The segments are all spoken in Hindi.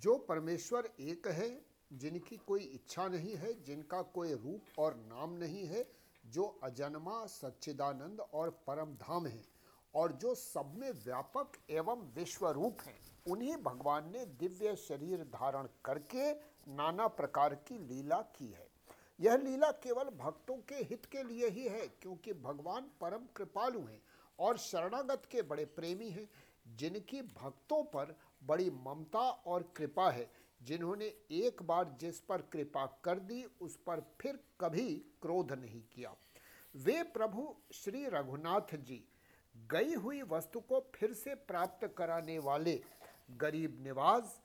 जो परमेश्वर एक है, जिनकी कोई इच्छा नहीं है, जिनका कोई रूप और नाम नहीं है, जो अजन्मा, सच्चिदानंद और परम धाम है, और जो सब में व्यापक एवं विश्वरूप हैं, उन्हीं भगवान ने दिव्य शरीर धारण करके नाना प्रकार की लीला की है। यह लीला केवल भक्तों के हित के लिए ही है, क्योंकि भगवान परम कृपालु हैं और शरणागत के बड़े प्रेमी हैं, जिनकी भक्तों पर बड़ी ममता और कृपा है। जिन्होंने एक बार जिस पर कृपा कर दी, उस पर फिर कभी क्रोध नहीं किया। वे प्रभु श्री रघुनाथ जी, गई हुई वस्तु को फिर से प्राप्त कराने वाले गरीब निवास,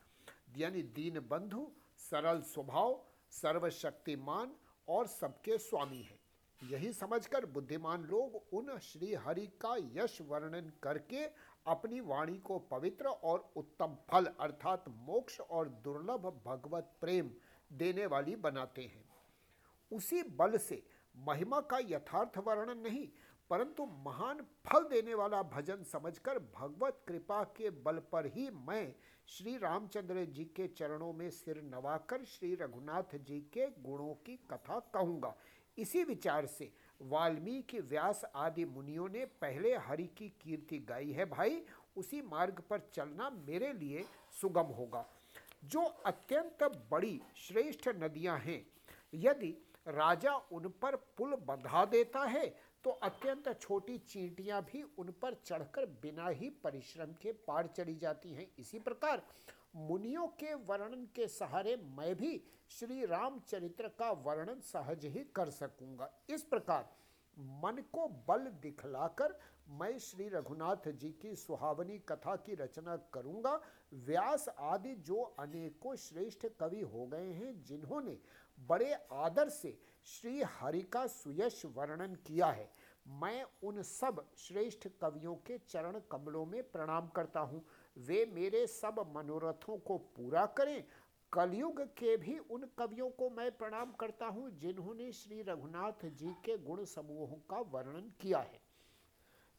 यानी दीन बंधु, सरल स्वभाव, सर्वशक्तिमान और सबके स्वामी हैं। यही समझकर बुद्धिमान लोग उन श्री हरि का यश वर्णन करके अपनी वाणी को पवित्र और उत्तम फल अर्थात मोक्ष और दुर्लभ भगवत प्रेम देने वाली बनाते हैं। उसी बल से महिमा का यथार्थ वर्णन नहीं, परंतु महान फल देने वाला भजन समझकर भगवत कृपा के बल पर ही मैं श्री रामचंद्र जी के चरणों में सिर नवाकर श्री रघुनाथ जी के गुणों की कथा कहूँगा। इसी विचार से वाल्मीकि व्यास आदि मुनियों ने पहले हरि की कीर्ति गाई है भाई, उसी मार्ग पर चलना मेरे लिए सुगम होगा। जो अत्यंत बड़ी श्रेष्ठ नदियाँ हैं, यदि राजा उन पर पुल बंधा देता है तो अत्यंत छोटी चींटियाँ भी उन पर चढ़कर बिना ही परिश्रम के पार चढ़ी जाती हैं। इसी प्रकार मुनियों के वर्णन के सहारे मैं भी श्री रामचरित्र का वर्णन सहज ही कर सकूँगा। इस प्रकार मन को बल दिखलाकर मैं श्री रघुनाथ जी की सुहावनी कथा की रचना करूँगा। व्यास आदि जो अनेकों श्रेष्ठ कवि हो गए हैं, जिन्होंने बड़े आदर से श्री हरि का सुयश वर्णन किया है। मैं उन सब श्रेष्ठ कवियों के चरण कमलों में प्रणाम करता हूँ। वे मेरे सब मनोरथों को पूरा करें। कलयुग के भी उन कवियों को मैं प्रणाम करता हूँ, जिन्होंने श्री रघुनाथ जी के गुण समूहों का वर्णन किया है।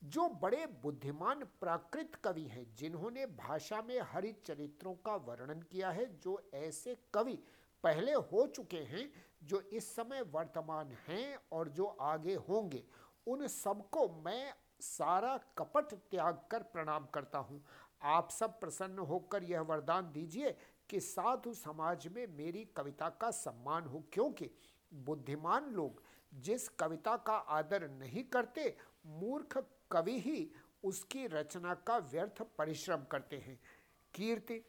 जो बड़े बुद्धिमान प्राकृत कवि हैं, जिन्होंने भाषा में हरित चरित्रों का वर्णन किया है, जो ऐसे कवि पहले हो चुके हैं, जो इस समय वर्तमान हैं और जो आगे होंगे, उन सबको मैं सारा कपट त्याग कर प्रणाम करता हूँ। आप सब प्रसन्न होकर यह वरदान दीजिए कि साधु समाज में मेरी कविता का सम्मान हो, क्योंकि बुद्धिमान लोग जिस कविता का आदर नहीं करते, मूर्ख कवि ही उसकी रचना का व्यर्थ परिश्रम करते हैं। कीर्ति,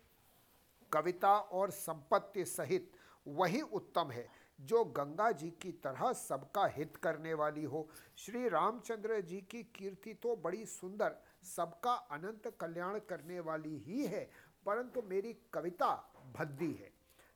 कविता और संपत्ति सहित वही उत्तम है, जो गंगा जी की तरह सबका हित करने वाली हो। श्री रामचंद्र जी की कीर्ति तो बड़ी सुंदर सबका अनंत कल्याण करने वाली ही है, परंतु मेरी कविता भद्दी है।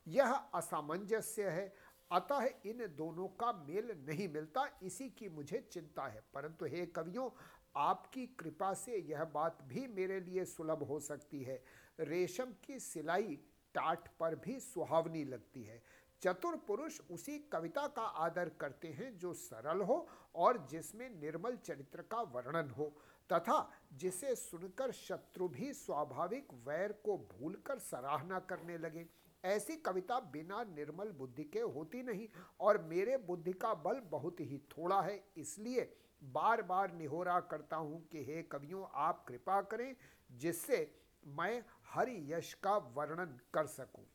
यह असामंजस्य है, अतः इन दोनों का मेल नहीं मिलता, इसी की मुझे चिंता है। परंतु हे कवियों, आपकी कृपा से यह बात भी मेरे लिए सुलभ हो सकती है। रेशम की सिलाई टाट पर भी सुहावनी लगती है। चतुर पुरुष उसी कविता का आदर करते हैं जो सरल हो और जिसमें निर्मल चरित्र का वर्णन हो। तथा जिसे सुनकर शत्रु भी स्वाभाविक वैर को भूलकर सराहना करने लगे। ऐसी कविता बिना निर्मल बुद्धि के होती नहीं और मेरे बुद्धि का बल बहुत ही थोड़ा है, इसलिए बार बार निहोरा करता हूँ कि हे कवियों, आप कृपा करें जिससे मैं हरि यश का वर्णन कर सकूँ।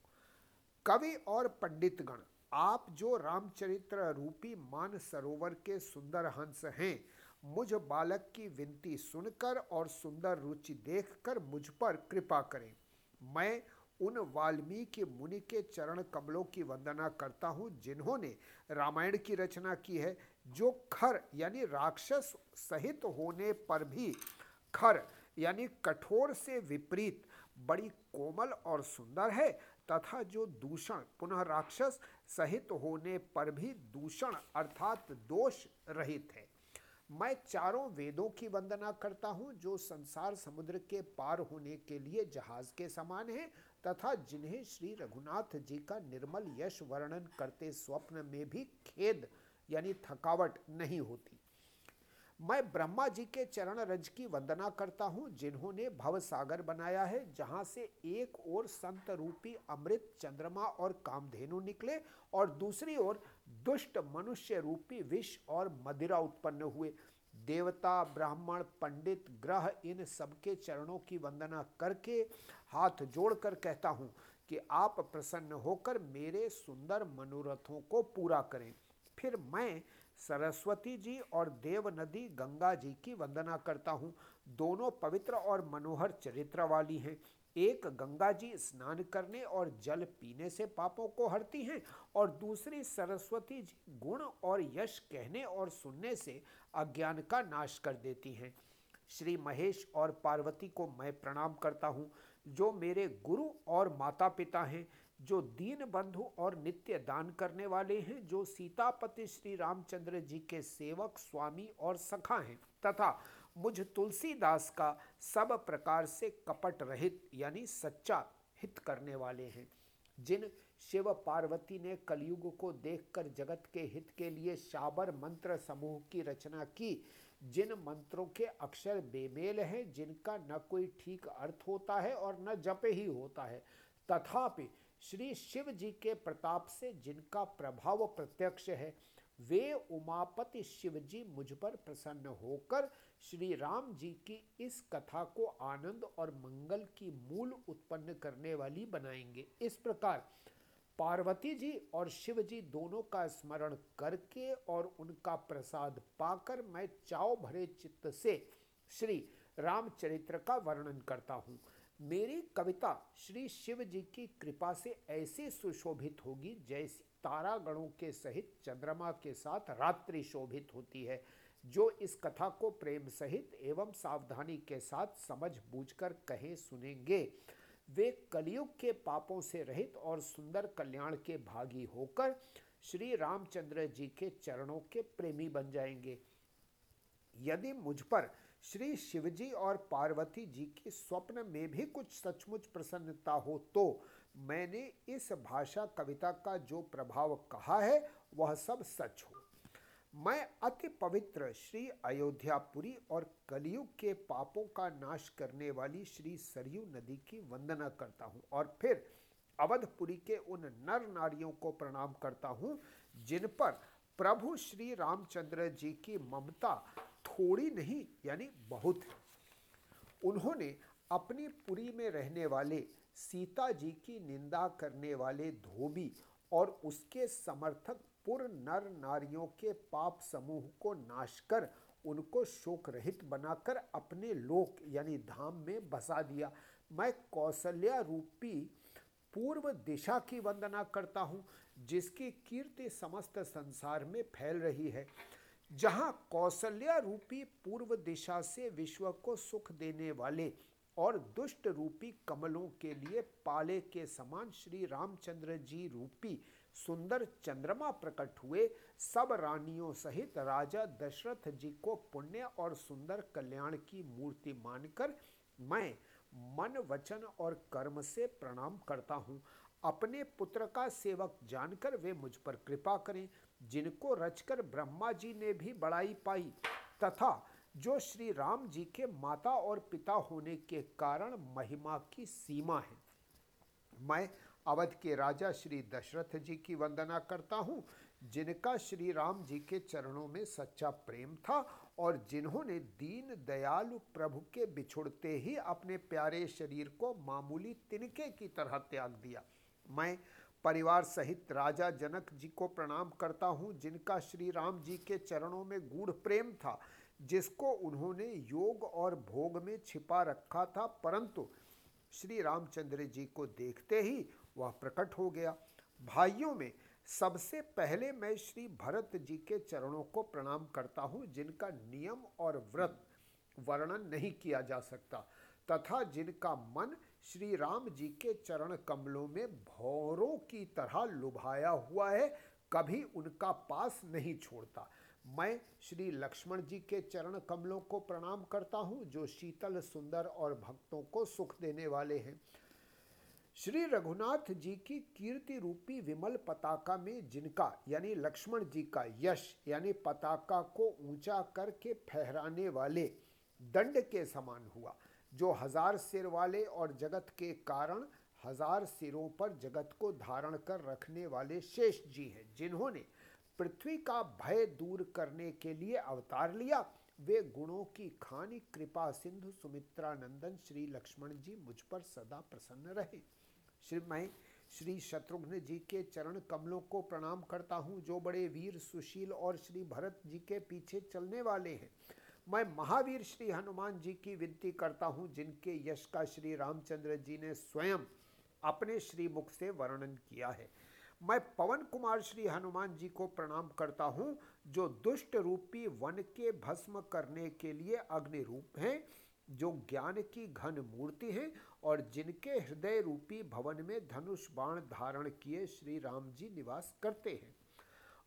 कवि और पंडितगण, आप जो रामचरित्र रूपी मान सरोवर के सुंदर हंस हैं मुझ बालक की विनती सुनकर और सुंदर रुचि देखकर मुझ पर कृपा करें। मैं उन वाल्मीकि मुनि के चरण कमलों की वंदना करता हूँ, जिन्होंने रामायण की रचना की है, जो खर यानी राक्षस सहित होने पर भी खर यानी कठोर से विपरीत, बड़ी कोमल और सुंदर है, तथा जो दूषण, पुनः राक्षस सहित होने पर भी दूषण अर्थात दोष रहित है। मैं चारों वेदों की वंदना करता हूँ, जो संसार समुद्र के पार होने के लिए जहाज़ के समान है, तथा जिन्हें श्री रघुनाथ जी का निर्मल यश वर्णन करते स्वप्न में भी खेद, यानी थकावट नहीं होती। मैं ब्रह्मा जी के चरण रज की वंदना करता हूँ, जिन्होंने भव सागर बनाया है, जहाँ से एक ओर संत रूपी अमृत, चंद्रमा और कामधेनु निकले, और दूसरी ओर दुष्ट मनुष्य रूपी विष और मदिरा उत्पन्न हुए। देवता, ब्राह्मण, पंडित, ग्रह, इन सबके चरणों की वंदना करके हाथ जोड़कर कहता हूँ कि आप प्रसन्न होकर मेरे सुंदर मनोरथों को पूरा करें। फिर मैं सरस्वती जी और देव नदी गंगा जी की वंदना करता हूँ। दोनों पवित्र और मनोहर चरित्र वाली हैं। एक गंगा जी स्नान करने और जल पीने से पापों को हरती हैं और दूसरी सरस्वती जी गुण और यश कहने और सुनने से अज्ञान का नाश कर देती हैं। श्री महेश और पार्वती को मैं प्रणाम करता हूँ, जो मेरे गुरु और माता पिता हैं, जो दीन बंधु और नित्य दान करने वाले हैं, जो सीतापति श्री रामचंद्र जी के सेवक, स्वामी और सखा हैं, तथा मुझ तुलसीदास का सब प्रकार से कपट रहित, यानी सच्चा हित करने वाले हैं। जिन शिव पार्वती ने कलयुग को देखकर जगत के हित के लिए शाबर मंत्र समूह की रचना की, जिन मंत्रों के अक्षर बेमेल हैं, जिनका न कोई ठीक अर्थ होता है और न जप ही होता है, तथापि श्री शिव जी के प्रताप से जिनका प्रभाव प्रत्यक्ष है वे उमापति शिव जी मुझ पर प्रसन्न होकर श्री राम जी की इस कथा को आनंद और मंगल की मूल उत्पन्न करने वाली बनाएँगे। इस प्रकार पार्वती जी और शिव जी दोनों का स्मरण करके और उनका प्रसाद पाकर मैं चाव भरे चित्त से श्री रामचरित्र का वर्णन करता हूँ। मेरी कविता श्री शिव जी की कृपा से ऐसी सुशोभित होगी जैसी तारागणों के सहित चंद्रमा के साथ रात्रि शोभित होती है, जो इस कथा को प्रेम सहित एवं सावधानी के साथ समझ बूझकर कहे सुनेंगे। वे कलयुग के पापों से रहित और सुंदर कल्याण के भागी होकर श्री रामचंद्र जी के चरणों के प्रेमी बन जाएँगे। यदि मुझ पर श्री शिवजी और पार्वती जी की स्वप्न में भी कुछ सचमुच प्रसन्नता हो तो मैंने इस भाषा कविता का जो प्रभाव कहा है, वह सब सच हो। मैं अति पवित्र श्री अयोध्यापुरी और कलयुग के पापों का नाश करने वाली श्री सरयू नदी की वंदना करता हूँ और फिर अवधपुरी के उन नर नारियों को प्रणाम करता हूँ, जिन पर प्रभु श्री रामचंद्र जी की ममता थोड़ी नहीं, यानी बहुत है। उन्होंने अपनी पुरी में रहने वाले सीता जी की निंदा करने वाले धोबी और उसके समर्थक पुर नर नारियों के पाप समूह को नाश कर उनको शोक रहित बनाकर अपने लोक यानी धाम में बसा दिया। मैं कौशल्या रूपी पूर्व दिशा की वंदना करता हूँ, जिसकी कीर्ति समस्त संसार में फैल रही है। जहाँ कौशल्या रूपी पूर्व दिशा से विश्व को सुख देने वाले और दुष्ट रूपी कमलों के लिए पाले के समान श्री रामचंद्र जी रूपी सुंदर चंद्रमा प्रकट हुए। सब रानियों सहित राजा दशरथ जी को पुण्य और सुंदर कल्याण की मूर्ति मानकर मैं मन, वचन और कर्म से प्रणाम करता हूँ। अपने पुत्र का सेवक जानकर वे मुझ पर कृपा करें। जिनको रचकर ब्रह्मा जी ने भी बड़ाई पाई तथा जो श्री राम जी के माता और पिता होने के कारण महिमा की सीमा है। मैं अवध के राजा श्री दशरथ जी की वंदना करता हूँ, जिनका श्री राम जी के चरणों में सच्चा प्रेम था और जिन्होंने दीन दयालु प्रभु के बिछुड़ते ही अपने प्यारे शरीर को मामूली तिनके की तरह त्याग दिया। मैं परिवार सहित राजा जनक जी को प्रणाम करता हूँ, जिनका श्री राम जी के चरणों में गूढ़ प्रेम था। जिसको उन्होंने योग और भोग में छिपा रखा था, परंतु श्री रामचंद्र जी को देखते ही वह प्रकट हो गया। भाइयों में सबसे पहले मैं श्री भरत जी के चरणों को प्रणाम करता हूँ, जिनका नियम और व्रत वर्णन नहीं किया जा सकता, तथा जिनका मन श्री राम जी के चरण कमलों में भौरों की तरह लुभाया हुआ है, कभी उनका पास नहीं छोड़ता। मैं श्री लक्ष्मण जी के चरण कमलों को प्रणाम करता हूँ, जो शीतल, सुंदर और भक्तों को सुख देने वाले हैं। श्री रघुनाथ जी की कीर्ति रूपी विमल पताका में जिनका, यानी लक्ष्मण जी का यश, यानी पताका को ऊँचा करके फहराने वाले दंड के समान हुआ, जो हज़ार सिर वाले और जगत के कारण हज़ार सिरों पर जगत को धारण कर रखने वाले शेष जी हैं, जिन्होंने पृथ्वी का भय दूर करने के लिए अवतार लिया। वे गुणों की खानी, कृपा, सिंधु, सुमित्रा, नंदन, श्री लक्ष्मण जी मुझ पर सदा प्रसन्न रहे। श्री, मैं श्री शत्रुघ्न जी के चरण कमलों को प्रणाम करता हूँ, जो बड़े वीर, सुशील और श्री भरत जी के पीछे चलने वाले हैं। मैं महावीर श्री हनुमान जी की विनती करता हूँ, जिनके यश का श्री रामचंद्र जी ने स्वयं अपने श्रीमुख से वर्णन किया है। मैं पवन कुमार श्री हनुमान जी को प्रणाम करता हूँ, जो दुष्ट रूपी वन के भस्म करने के लिए अग्नि रूप हैं, जो ज्ञान की घन मूर्ति है और जिनके हृदय रूपी भवन में धनुष बाण धारण किए श्री राम जी निवास करते हैं।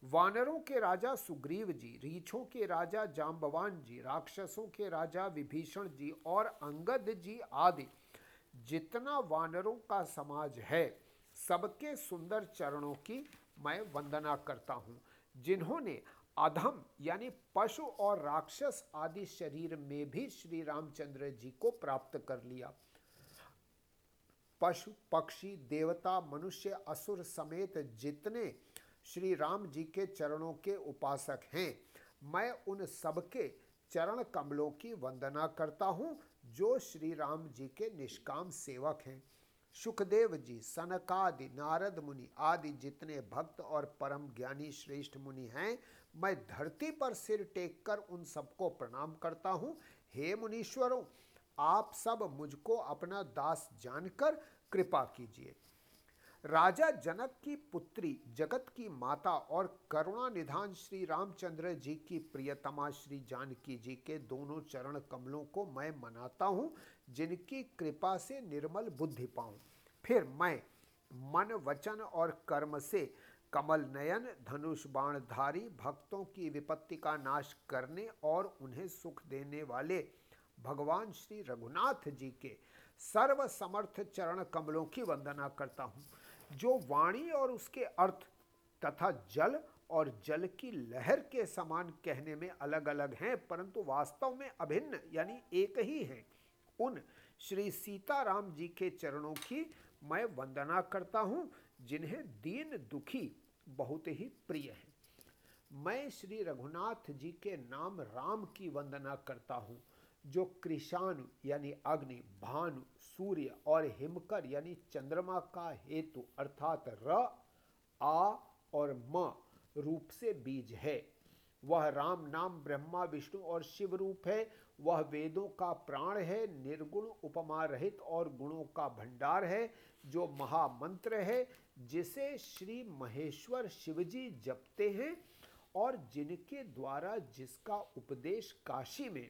वानरों के राजा सुग्रीव जी, रीछों के राजा जाम्बवान जी, राक्षसों के राजा विभीषण जी और अंगद जी आदि जितना वानरों का समाज है सबके सुंदर चरणों की मैं वंदना करता हूँ, जिन्होंने अधम यानी पशु और राक्षस आदि शरीर में भी श्री रामचंद्र जी को प्राप्त कर लिया। पशु, पक्षी, देवता, मनुष्य, असुर समेत जितने श्री राम जी के चरणों के उपासक हैं, मैं उन सबके चरण कमलों की वंदना करता हूँ, जो श्री राम जी के निष्काम सेवक हैं। सुखदेव जी, सनकादि, नारद मुनि आदि जितने भक्त और परम ज्ञानी श्रेष्ठ मुनि हैं, मैं धरती पर सिर टेक कर उन सबको प्रणाम करता हूँ। हे मुनीश्वरों, आप सब मुझको अपना दास जानकर कृपा कीजिए। राजा जनक की पुत्री, जगत की माता और करुणा निधान श्री रामचंद्र जी की प्रियतमा श्री जानकी जी के दोनों चरण कमलों को मैं मनाता हूँ। जिनकी कृपा से निर्मल बुद्धि पाऊँ। फिर मैं मन, वचन और कर्म से कमल नयन, धनुष बाणधारी, भक्तों की विपत्ति का नाश करने और उन्हें सुख देने वाले भगवान श्री रघुनाथ जी के सर्व समर्थ चरण कमलों की वंदना करता हूँ। जो वाणी और उसके अर्थ तथा जल और जल की लहर के समान कहने में अलग अलग हैं, परंतु वास्तव में अभिन्न यानी एक ही हैं। उन श्री सीताराम जी के चरणों की मैं वंदना करता हूँ, जिन्हें दीन दुखी बहुत ही प्रिय है। मैं श्री रघुनाथ जी के नाम राम की वंदना करता हूँ, जो कृषाणु यानी अग्नि, भानु, सूर्य और हिमकर यानी चंद्रमा का हेतु अर्थात र, आ और म रूप से बीज है। वह राम नाम ब्रह्मा विष्णु और शिव रूप है। वह वेदों का प्राण है, निर्गुण उपमा रहित और गुणों का भंडार है, जो महामंत्र है, जिसे श्री महेश्वर शिवजी जपते हैं और जिनके द्वारा जिसका उपदेश काशी में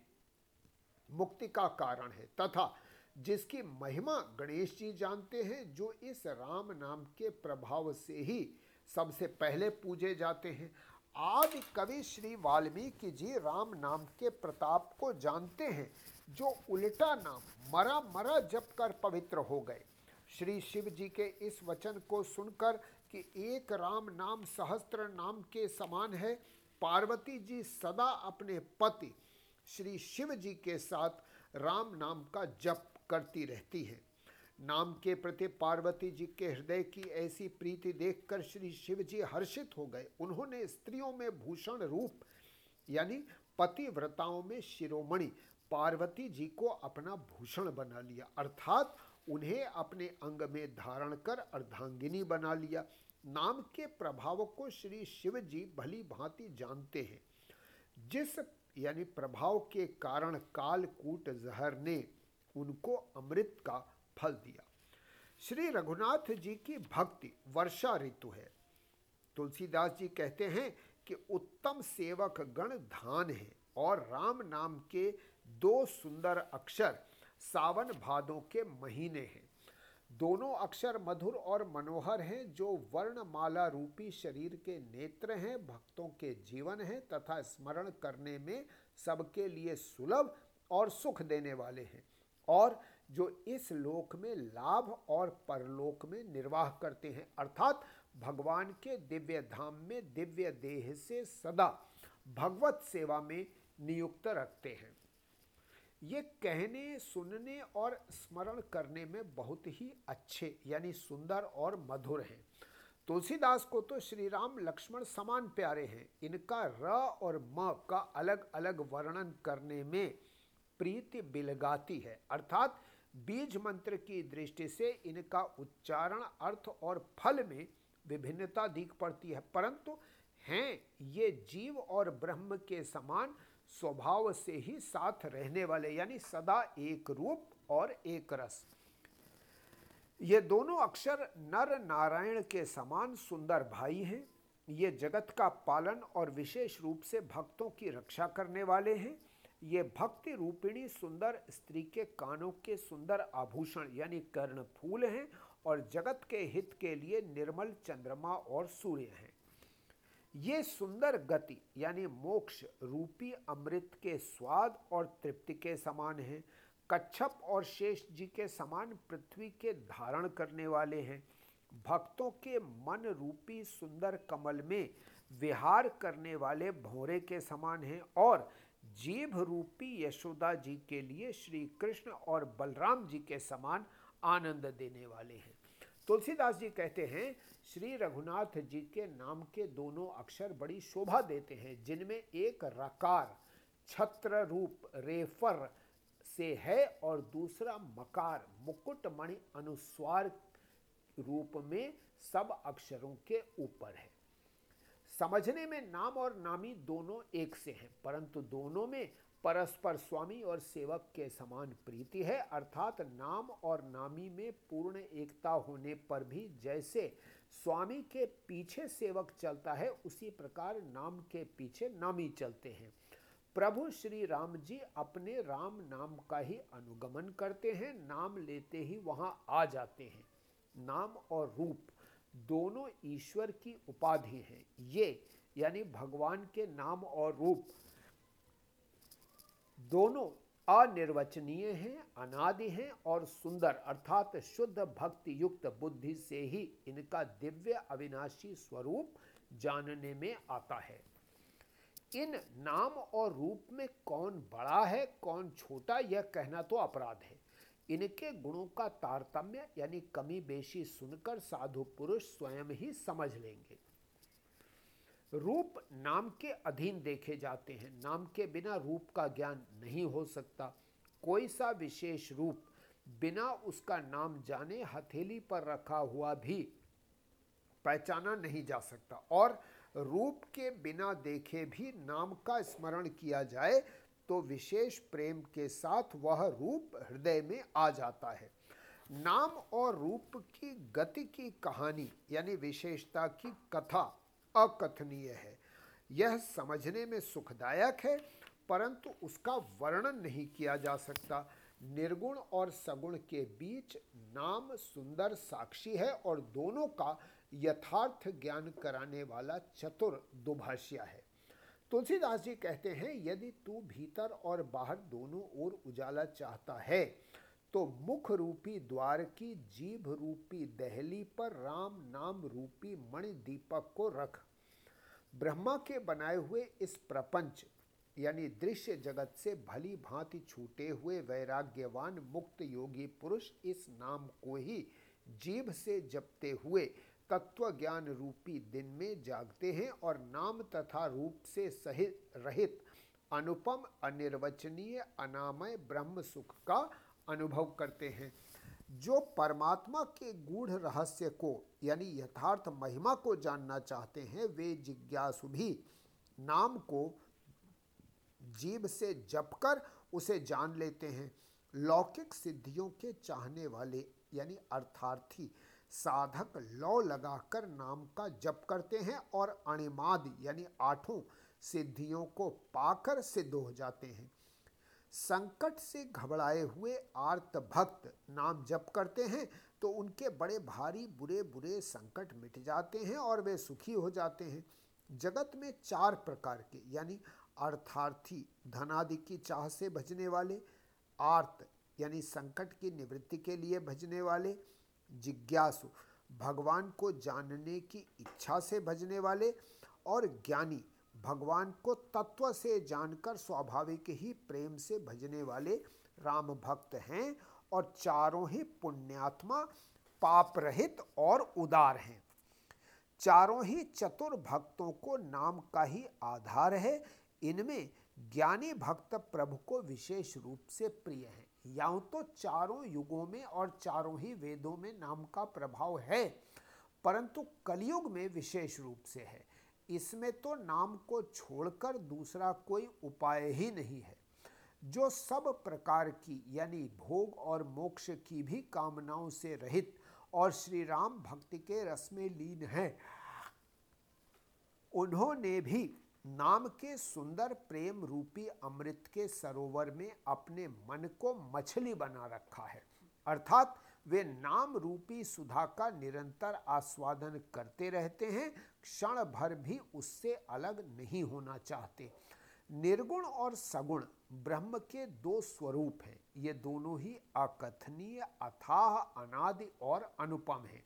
मुक्ति का कारण है, तथा जिसकी महिमा गणेश जी जानते हैं, जो इस राम नाम के प्रभाव से ही सबसे पहले पूजे जाते हैं। आदि कवि श्री वाल्मीकि जी राम नाम के प्रताप को जानते हैं, जो उल्टा नाम, मरा मरा जप कर पवित्र हो गए। श्री शिव जी के इस वचन को सुनकर कि एक राम नाम सहस्त्र नाम के समान है, पार्वती जी सदा अपने पति श्री शिव जी के साथ राम नाम का जप करती रहती हैं। नाम के प्रति पार्वती जी के हृदय की ऐसी प्रीति देखकर श्री शिव जी हर्षित हो गए। उन्होंने स्त्रियों में भूषण रूप, यानी पतिव्रताओं में शिरोमणि, पार्वती जी को अपना भूषण बना लिया। अर्थात उन्हें अपने अंग में धारण कर अर्धांगिनी बना लिया। नाम के प्रभाव को श्री शिव जी भली भांति जानते हैं। जिस, यानी प्रभाव के कारण कालकूट जहर ने उनको अमृत का फल दिया। श्री रघुनाथ जी की भक्ति वर्षा ऋतु है। तुलसीदास जी कहते हैं कि उत्तम सेवक गण धान है और राम नाम के दो सुंदर अक्षर सावन भादों के महीने हैं। दोनों अक्षर मधुर और मनोहर हैं, जो वर्णमाला रूपी शरीर के नेत्र हैं, भक्तों के जीवन हैं तथा स्मरण करने में सबके लिए सुलभ और सुख देने वाले हैं। और जो इस लोक में लाभ और परलोक में निर्वाह करते हैं। अर्थात भगवान के दिव्य धाम में दिव्य देह से सदा भगवत सेवा में नियुक्त रखते हैं। ये कहने, सुनने और स्मरण करने में बहुत ही अच्छे, यानी सुंदर और मधुर हैं। तुलसीदास को तो श्री राम लक्ष्मण समान प्यारे हैं। इनका र और म का अलग अलग वर्णन करने में प्रीति बिलगाती है। अर्थात बीज मंत्र की दृष्टि से इनका उच्चारण अर्थ और फल में विभिन्नता दिख पड़ती है। परंतु हैं, ये जीव और ब्रह्म के समान स्वभाव से ही साथ रहने वाले, यानी सदा एक रूप और एक रस। ये दोनों अक्षर नर नारायण के समान सुंदर भाई हैं। ये जगत का पालन और विशेष रूप से भक्तों की रक्षा करने वाले हैं। ये भक्ति रूपिणी सुंदर स्त्री के कानों के सुंदर आभूषण, यानी कर्ण फूल हैं और जगत के हित के लिए निर्मल चंद्रमा और सूर्य हैं। ये सुंदर गति, यानी मोक्ष रूपी अमृत के स्वाद और तृप्ति के समान है। कच्छप और शेष जी के समान पृथ्वी के धारण करने वाले हैं। भक्तों के मन रूपी सुंदर कमल में विहार करने वाले भोरे के समान हैं और जीभ रूपी यशोदा जी के लिए श्री कृष्ण और बलराम जी के समान आनंद देने वाले हैं। तुलसीदास जी कहते हैं, श्री रघुनाथ जी के नाम के दोनों अक्षर बड़ी शोभा देते हैं, जिनमें एक रकार छत्र रूप रेफर से है और दूसरा मकार मुकुट मणि अनुस्वार रूप में सब अक्षरों के ऊपर है। समझने में नाम और नामी दोनों एक से हैं, परंतु दोनों में परस्पर स्वामी और सेवक के समान प्रीति है, अर्थात नाम और नामी में पूर्ण एकता होने पर भी जैसे स्वामी के पीछे सेवक चलता है, उसी प्रकार नाम के पीछे नामी चलते हैं। प्रभु श्री राम जी अपने राम नाम का ही अनुगमन करते हैं, नाम लेते ही वहाँ आ जाते हैं। नाम और रूप दोनों ईश्वर की उपाधि हैं। ये, यानी भगवान के नाम और रूप, दोनों अनिर्वचनीय हैं, अनादि हैं और सुंदर, अर्थात शुद्ध भक्ति युक्त बुद्धि से ही इनका दिव्य अविनाशी स्वरूप जानने में आता है। इन नाम और रूप में कौन बड़ा है, कौन छोटा, यह कहना तो अपराध है। इनके गुणों का तारतम्य, यानी कमी बेशी सुनकर साधु पुरुष स्वयं ही समझ लेंगे। रूप नाम के अधीन देखे जाते हैं। नाम के बिना रूप का ज्ञान नहीं हो सकता। कोई सा विशेष रूप बिना उसका नाम जाने, हथेली पर रखा हुआ भी पहचाना नहीं जा सकता। और रूप के बिना देखे भी नाम का स्मरण किया जाए तो विशेष प्रेम के साथ वह रूप हृदय में आ जाता है। नाम और रूप की गति की कहानी, यानी विशेषता की कथा अकथनीय है। यह समझने में सुखदायक है, परंतु उसका वर्णन नहीं किया जा सकता। निर्गुण और सगुण के बीच नाम सुंदर साक्षी है और दोनों का यथार्थ ज्ञान कराने वाला चतुर दुभाषिया है। तुलसीदास जी कहते हैं, यदि तू भीतर और बाहर दोनों ओर उजाला चाहता है तो मुख रूपी द्वार की जीभ रूपी दहली पर राम नाम रूपी मणि दीपक को रख। ब्रह्मा के बनाए हुए इस प्रपंच, यानी दृश्य जगत से भली भांति छूटे हुए वैराग्यवान मुक्त योगी पुरुष इस नाम को ही जीभ से जपते हुए तत्व ज्ञान रूपी दिन में जागते हैं और नाम तथा रूप से सहित रहित अनुपम, अनिर्वचनीय, अनामय, ब्रह्म सुख का अनुभव करते हैं। जो परमात्मा के गूढ़ रहस्य को, यानी यथार्थ महिमा को जानना चाहते हैं, वे जिज्ञासु भी नाम को जीव से जपकर उसे जान लेते हैं। लौकिक सिद्धियों के चाहने वाले, यानी अर्थार्थी साधक लौ लगाकर नाम का जप करते हैं और अणिमाद यानी आठों सिद्धियों को पाकर सिद्ध हो जाते हैं। संकट से घबराए हुए आर्त भक्त नाम जप करते हैं तो उनके बड़े भारी बुरे बुरे संकट मिट जाते हैं और वे सुखी हो जाते हैं। जगत में चार प्रकार के यानी अर्थार्थी धनादि की चाह से भजने वाले, आर्त यानी संकट की निवृत्ति के लिए भजने वाले जिज्ञासु। भगवान को जानने की इच्छा से भजने वाले और ज्ञानी भगवान को तत्व से जानकर स्वाभाविक ही प्रेम से भजने वाले राम भक्त हैं और चारों ही पुण्यात्मा, पाप रहित और उदार हैं। चारों ही चतुर भक्तों को नाम का ही आधार है। इनमें ज्ञानी भक्त प्रभु को विशेष रूप से प्रिय है। या तो चारों युगों में और चारों ही वेदों में नाम का प्रभाव है, परंतु कलयुग में विशेष रूप से है। इसमें तो नाम को छोड़कर दूसरा कोई उपाय ही नहीं है। जो सब प्रकार की, यानी भोग और मोक्ष की भी कामनाओं से रहित और श्री राम भक्ति के रस में लीन है, उन्होंने भी नाम के सुंदर प्रेम रूपी अमृत के सरोवर में अपने मन को मछली बना रखा है। अर्थात वे नाम रूपी सुधा का निरंतर आस्वादन करते रहते हैं, क्षण भर भी उससे अलग नहीं होना चाहते। निर्गुण और सगुण ब्रह्म के दो स्वरूप हैं। ये दोनों ही अकथनीय, अथाह, अनादि और अनुपम हैं।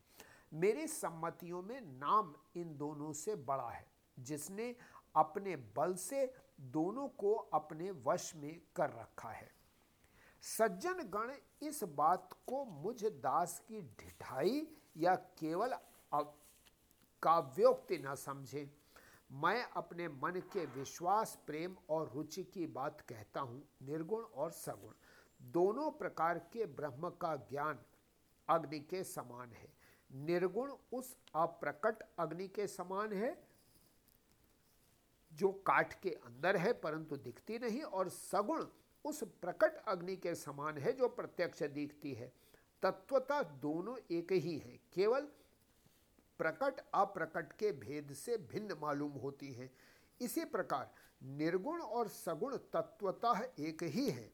मेरी सम्मतियों में नाम इन दोनों से बड़ा है, जिसने अपने बल से दोनों को अपने वश में कर रखा है। सज्जन गण इस बात को मुझ दास की ढिठाई या केवल काव्योक्ति न समझे। मैं अपने मन के विश्वास, प्रेम और रुचि की बात कहता हूँ, निर्गुण और सगुण। दोनों प्रकार के ब्रह्म का ज्ञान अग्नि के समान है। निर्गुण उस अप्रकट अग्नि के समान है जो काठ के अंदर है, परंतु दिखती नहीं और सगुण उस प्रकट अग्नि के समान है जो प्रत्यक्ष दिखती है। तत्वता दोनों एक ही हैं। केवल प्रकट, अप्रकट के भेद से भिन्न मालूम होती हैं। इसी प्रकार निर्गुण और सगुण तत्वतः एक ही है।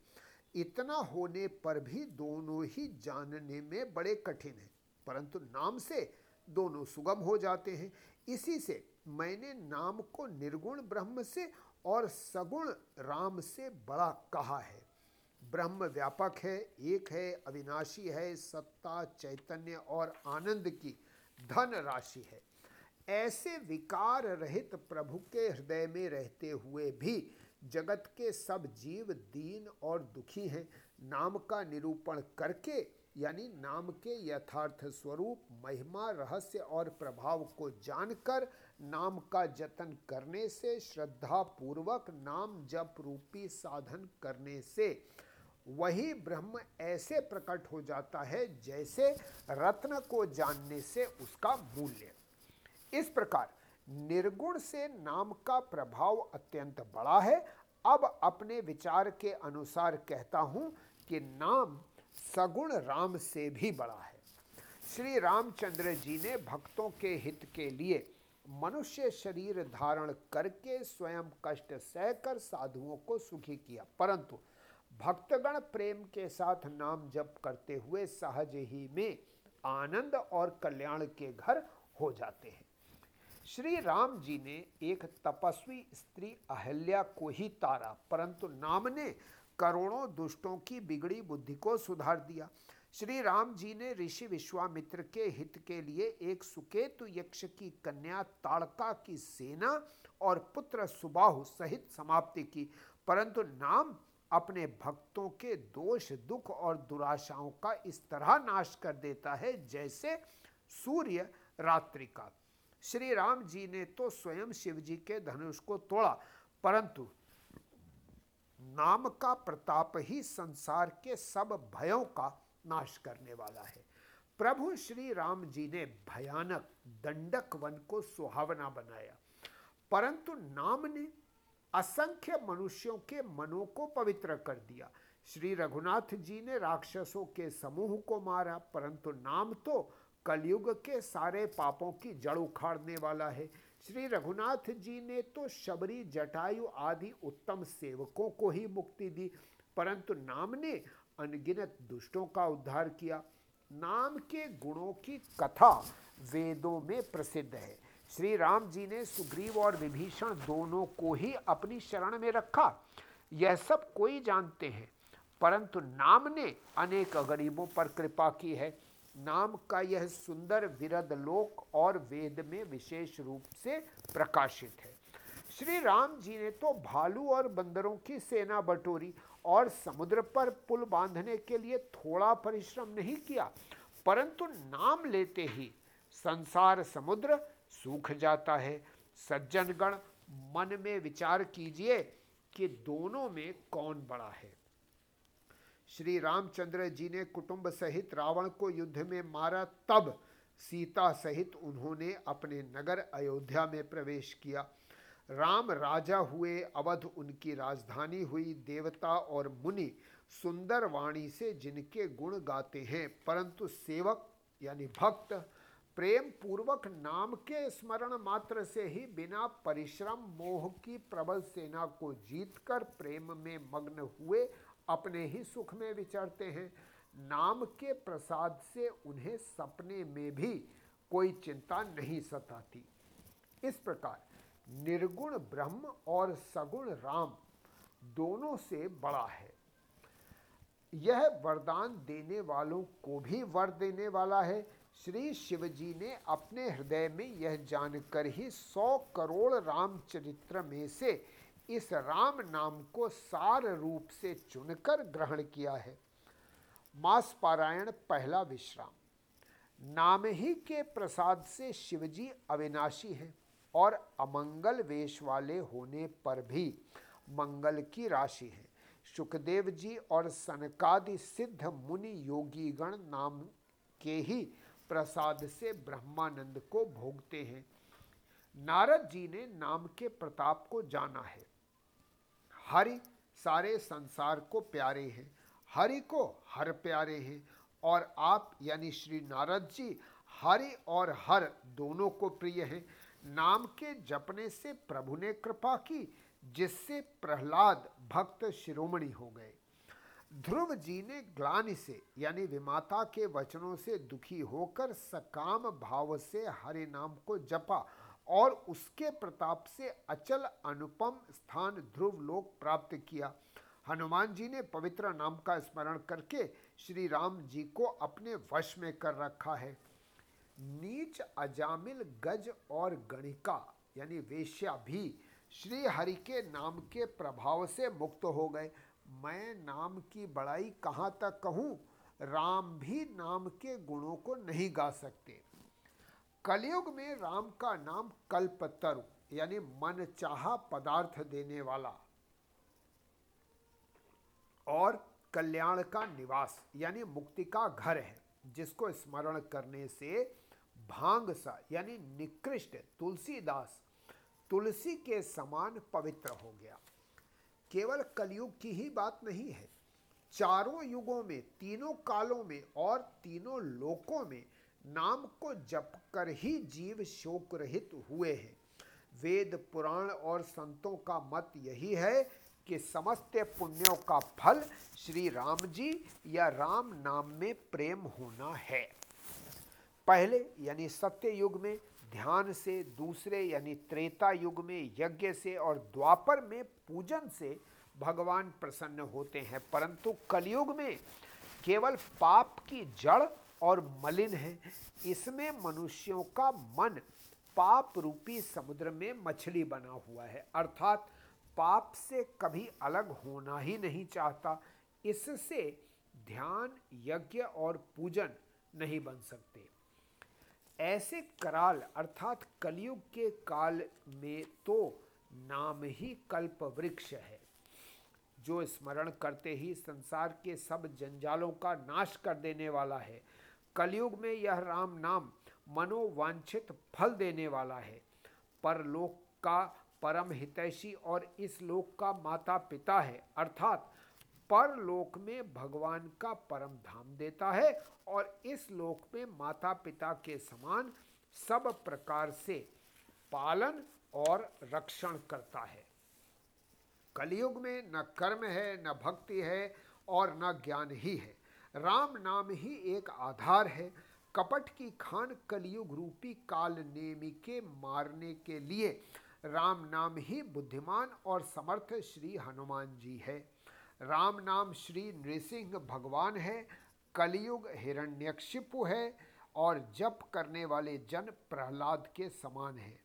इतना होने पर भी दोनों ही जानने में बड़े कठिन हैं, परंतु नाम से दोनों सुगम हो जाते हैं। इसी से मैंने नाम को निर्गुण ब्रह्म से और सगुण राम से बड़ा कहा है। ब्रह्म व्यापक है, एक है, अविनाशी है, सत्ता, चैतन्य और आनंद की धन राशि है। ऐसे विकार रहित प्रभु के हृदय में रहते हुए भी जगत के सब जीव दीन और दुखी हैं। नाम का निरूपण करके यानी नाम के यथार्थ स्वरूप, महिमा, रहस्य और प्रभाव को जानकर नाम का जतन करने से श्रद्धा पूर्वक नाम जप रूपी साधन करने से वही ब्रह्म ऐसे प्रकट हो जाता है जैसे रत्न को जानने से उसका मूल्य। इस प्रकार निर्गुण से नाम का प्रभाव अत्यंत बड़ा है। अब अपने विचार के अनुसार कहता हूँ कि नाम सगुण राम से भी बड़ा है। श्री रामचंद्र जी ने भक्तों के हित के लिए मनुष्य शरीर धारण करके स्वयं कष्ट सहकर साधुओं को सुखी किया। परंतु भक्तगण प्रेम के साथ नाम जप करते हुए सहज ही में आनंद और कल्याण के घर हो जाते हैं। श्री राम जी ने एक तपस्वी स्त्री अहल्या को ही तारा, परंतु नाम ने करोड़ों दुष्टों की बिगड़ी बुद्धि को सुधार दिया। श्री राम जी ने ऋषि विश्वामित्र के हित के लिए एक सुकेतु यक्ष की कन्या ताड़का की सेना और पुत्र सुबाहु सहित समाप्ति की, परंतु नाम अपने भक्तों के दोष, दुख और दुराशाओं का इस तरह नाश कर देता है जैसे सूर्य रात्रि का। श्री राम जी ने तो स्वयं शिव जी के धनुष को तोड़ा, परंतु नाम का प्रताप ही संसार के सब भयों का नाश करने वाला है। प्रभु श्री राम जी ने भयानक दंडक वन को सुहावना बनाया। परंतु नाम ने असंख्य मनुष्यों के मनों को पवित्र कर दिया। श्री रघुनाथ जी ने राक्षसों के समूह को मारा, परंतु नाम तो कलयुग के सारे पापों की जड़ उखाड़ने वाला है। श्री रघुनाथ जी ने तो शबरी, जटायु आदि उत्तम सेवकों को ही मुक्ति दी, परंतु नाम ने अनगिनत दुष्टों का उद्धार किया। नाम के गुणों की कथा वेदों में प्रसिद्ध है। श्री राम जी ने सुग्रीव और विभीषण दोनों को ही अपनी शरण में रखा। यह सब कोई जानते हैं, परंतु नाम ने अनेक गरीबों पर कृपा की है। नाम का यह सुंदर विरद लोक और वेद में विशेष रूप से प्रकाशित है। श्री राम जी ने तो भालू और बंदरों की सेना बटोरी और समुद्र पर पुल बांधने के लिए थोड़ा परिश्रम नहीं किया, परंतु नाम लेते ही संसार समुद्र सूख जाता है। सज्जनगण, मन में विचार कीजिए कि दोनों में कौन बड़ा है। श्री रामचंद्र जी ने कुटुंब सहित रावण को युद्ध में मारा, तब सीता सहित उन्होंने अपने नगर अयोध्या में प्रवेश किया। राम राजा हुए, अवध उनकी राजधानी हुई, देवता और मुनि सुंदर वाणी से जिनके गुण गाते हैं, परंतु सेवक यानी भक्त प्रेम पूर्वक नाम के स्मरण मात्र से ही बिना परिश्रम, मोह की प्रबल सेना को जीतकर प्रेम में मग्न हुए अपने ही सुख में विचरते हैं। नाम के प्रसाद से उन्हें सपने में भी कोई चिंता नहीं सताती। इस प्रकार निर्गुण ब्रह्म और सगुण राम दोनों से बड़ा है। यह वरदान देने वालों को भी वर देने वाला है। श्री शिवजी ने अपने हृदय में यह जानकर ही सौ करोड़ रामचरित्र में से इस राम नाम को सार रूप से चुनकर ग्रहण किया है। मास पारायण, पहला विश्राम। नाम ही के प्रसाद से शिवजी अविनाशी हैं और अमंगल वेश वाले होने पर भी मंगल की राशि है। सुखदेव जी और सनकादि सिद्ध मुनि योगीगण नाम के ही प्रसाद से ब्रह्मानंद को भोगते हैं। नारद जी ने नाम के प्रताप को जाना है। हरि सारे संसार को प्यारे हैं। हरि को हर प्यारे हैं और आप, यानी श्री नारद जी, हरि और हर दोनों को प्रिय हैं। नाम के जपने से प्रभु ने कृपा की, जिससे प्रहलाद भक्त शिरोमणि हो गए। ध्रुव जी ने ग्लानि से, यानी विमाता के वचनों से दुखी होकर सकाम भाव से हरि नाम को जपा और उसके प्रताप से अचल अनुपम स्थान ध्रुव लोक प्राप्त किया। हनुमान जी ने पवित्र नाम का स्मरण करके श्री राम जी को अपने वश में कर रखा है। नीच अजामिल गज और गणिका, यानी वेश्या भी श्री हरि के नाम के प्रभाव से मुक्त हो गए। मैं नाम की बड़ाई कहाँ तक कहूँ? राम भी नाम के गुणों को नहीं गा सकते। कलयुग में राम का नाम कल्पतरु, यानी मन चाहा पदार्थ देने वाला, और कल्याण का निवास, यानी मुक्ति का घर है, जिसको स्मरण करने से भाँग सा यानी निकृष्ट तुलसीदास, तुलसी के समान पवित्र हो गया। केवल कलयुग की ही बात नहीं है, चारों युगों में, तीनों कालों में और तीनों लोकों में नाम को जप कर ही जीव शोक रहित हुए हैं। वेद, पुराण और संतों का मत यही है कि समस्त पुण्यों का फल श्री राम जी या राम नाम में प्रेम होना है। पहले यानी सत्य युग में, ध्यान से, दूसरे यानी त्रेता युग में, यज्ञ से और द्वापर में पूजन से भगवान प्रसन्न होते हैं। परंतु कलयुग में केवल पाप की जड़ और मलिन है। इसमें मनुष्यों का मन पाप रूपी समुद्र में मछली बना हुआ है। अर्थात पाप से कभी अलग होना ही नहीं चाहता। इससे ध्यान, यज्ञ और पूजन नहीं बन सकते। ऐसे कराल, अर्थात कलयुग के काल में तो नाम ही कल्प वृक्ष है, जो स्मरण करते ही संसार के सब जंजालों का नाश कर देने वाला है। कलयुग में यह राम नाम मनोवांछित फल देने वाला है। परलोक का परम हितैषी और इस लोक का माता पिता है, अर्थात परलोक में भगवान का परम धाम देता है और इस लोक में माता पिता के समान सब प्रकार से पालन और रक्षण करता है। कलयुग में न कर्म है, न भक्ति है और न ज्ञान ही है। राम नाम ही एक आधार है। कपट की खान कलयुग रूपी काल नेमी के मारने के लिए राम नाम ही बुद्धिमान और समर्थ श्री हनुमान जी है। राम नाम श्री नृसिंह भगवान है, कलयुग हिरण्यक्षिपु है और जप करने वाले जन प्रहलाद के समान है।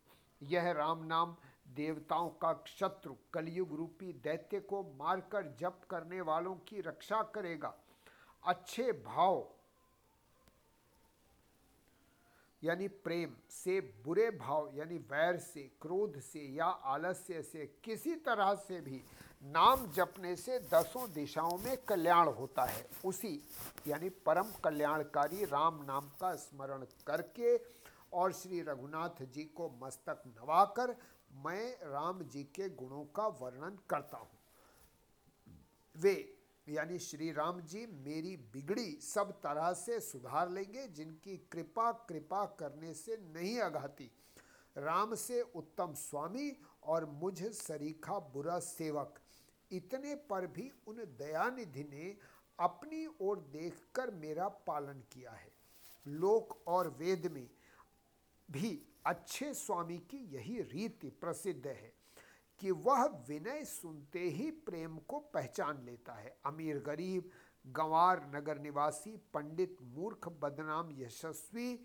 यह राम नाम देवताओं का शत्रु कलयुग रूपी दैत्य को मारकर जप करने वालों की रक्षा करेगा। अच्छे भाव, यानी प्रेम से, बुरे भाव, यानी वैर से, क्रोध से, या आलस्य से, किसी तरह से भी नाम जपने से दसों दिशाओं में कल्याण होता है। उसी, यानी परम कल्याणकारी राम नाम का स्मरण करके और श्री रघुनाथ जी को मस्तक नवाकर मैं राम जी के गुणों का वर्णन करता हूँ। वे यानी श्री राम जी मेरी बिगड़ी सब तरह से सुधार लेंगे, जिनकी कृपा कृपा करने से नहीं अघाती। राम से उत्तम स्वामी और मुझ सरीखा बुरा सेवक। इतने पर भी उन दयानिधि ने अपनी ओर देखकर मेरा पालन किया है। लोक और वेद में भी अच्छे स्वामी की यही रीति प्रसिद्ध है। कि वह विनय सुनते ही प्रेम को पहचान लेता है। अमीर गरीब, गंवार नगर निवासी, पंडित मूर्ख, बदनाम, यशस्वी,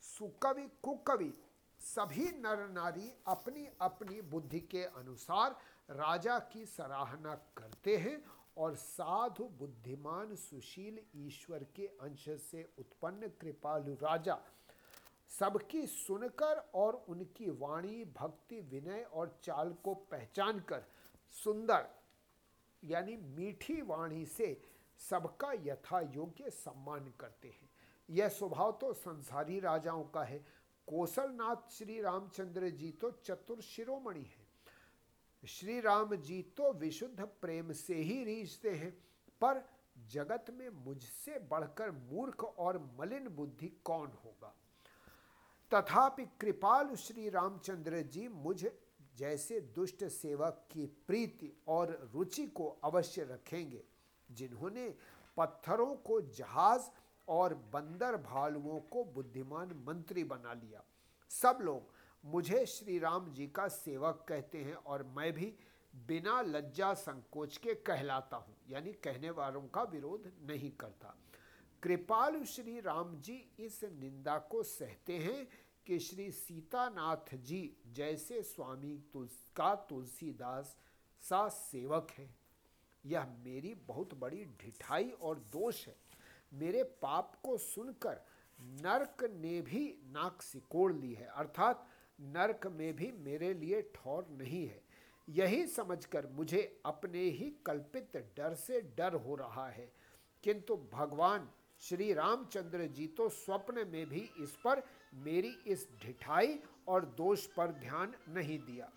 सुकवि, कुकवि, सभी नर नारी अपनी अपनी बुद्धि के अनुसार राजा की सराहना करते हैं और साधु, बुद्धिमान, सुशील, ईश्वर के अंश से उत्पन्न कृपालु राजा सबकी सुनकर और उनकी वाणी, भक्ति, विनय और चाल को पहचान कर सुंदर, यानी मीठी वाणी से सबका यथा योग्य सम्मान करते हैं। यह स्वभाव तो संसारी राजाओं का है। कौशलनाथ श्री रामचंद्र जी तो चतुर शिरोमणि है। श्री राम जी तो विशुद्ध प्रेम से ही रीझते हैं, पर जगत में मुझसे बढ़कर मूर्ख और मलिन बुद्धि कौन होगा? तथापि कृपालु श्री रामचंद्र जी मुझ जैसे दुष्ट सेवक की प्रीति और रुचि को अवश्य रखेंगे, जिन्होंने पत्थरों को जहाज़ और बंदर भालुओं को बुद्धिमान मंत्री बना लिया। सब लोग मुझे श्री राम जी का सेवक कहते हैं और मैं भी बिना लज्जा संकोच के कहलाता हूँ, यानी कहने वालों का विरोध नहीं करता। कृपालु श्री राम जी इस निंदा को सहते हैं कि श्री सीतानाथ जी जैसे स्वामी तुलस, का तुलसीदास सा सेवक है। यह मेरी बहुत बड़ी ढिठाई और दोष है। मेरे पाप को सुनकर नरक ने भी नाक सिकोड़ ली है, अर्थात नरक में भी मेरे लिए ठौर नहीं है। यही समझकर मुझे अपने ही कल्पित डर से डर हो रहा है। किंतु भगवान श्री रामचंद्र जी तो स्वप्न में भी इस पर मेरी इस ढिठाई और दोष पर ध्यान नहीं दिया।